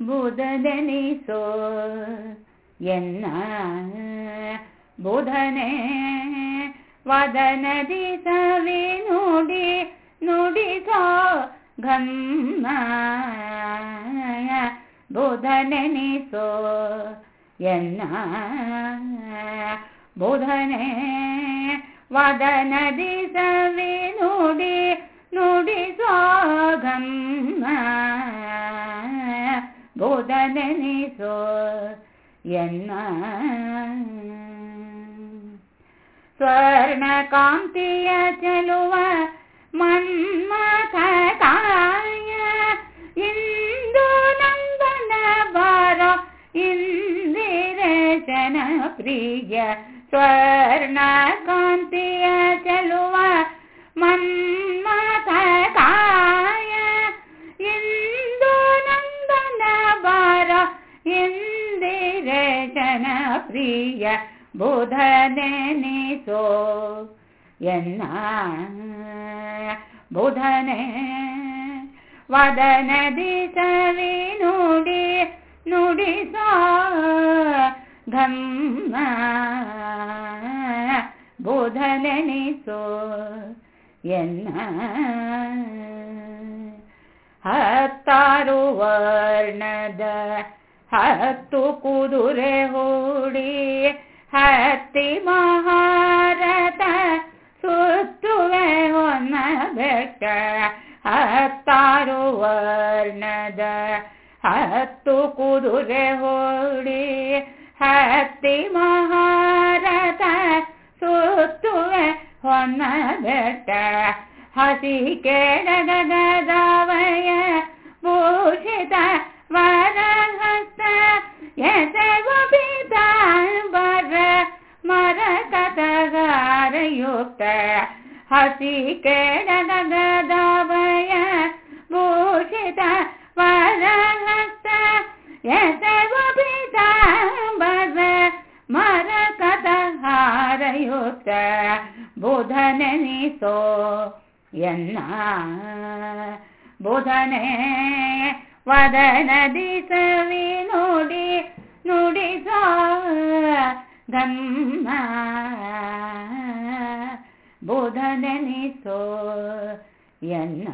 ಬುಧದೆನಿಸೋ ಎನ್ನ ಬುಧನೆ ವದನದಿ ಸವಿ ನುಡಿ ನುಡಿಸೋ ಘಮ್ಮ ಬುಧನೆನಿಸೋ ಎನ್ನ ಬುಧನೆ ವದನದಿ ಸವಿ ನುಡಿ ಬುಧನೆನಿಸೋ ಎನ್ನ ಸ್ವರ್ಣ ಕಾಂತಿಯ ಚೆಲುವ ಮನ್ಮಥ ಕಾಯ ಇಂದು ನಂದನ ಬಾರ ಇಂದಿರೇಶನ ಪ್ರಿಯ ಸ್ವರ್ಣ ಇಂದಿರೇಶನ ಪ್ರಿಯ ಬುಧನೆನಿಸೋ ಎನ್ನ ಬುಧನೆ ವದನ ಸವಿ ನುಡಿ ನುಡಿಸೋ ಘಮ್ಮ ಬುಧನೆನಿಸೋ ಎನ್ನ ಹತ್ತಾರು ವರ್ಣದ ಹತ್ತು ಕುದುರೆ ಹೂಡಿ ಹತ್ತಿ ಮಹಾರಥ ಸುತ್ತುವೆ ಹೊನ್ನ ಬೆಟ್ಟ ಹತ್ತಾರು ವರ್ಣದ ಹತ್ತು ಕುದುರೆ ಹೂಡಿ ಹತ್ತಿ ಮಹಾರಥ ಸುತ್ತುವೆ ಹೊನ್ನ ಬೆಟ್ಟ ಹಸಿ ಕೆಡಗದವಯ ಕಥಗಾರಯುಕ್ತ ಹಸಿ ಕೆಡಗದವಯ ಭೂಷಿತ ವರಹಸ್ತ ಎಸೆವ ಬರ ಮರ ಕಥಹಾರಯುಕ್ತ ಬುಧನೆನಿಸೋ ಎನ್ನ. ಬುಧನೆ ವದನದಿ ಸವಿ ಬುಧನೆನಿಸೋ ಎನ್ನ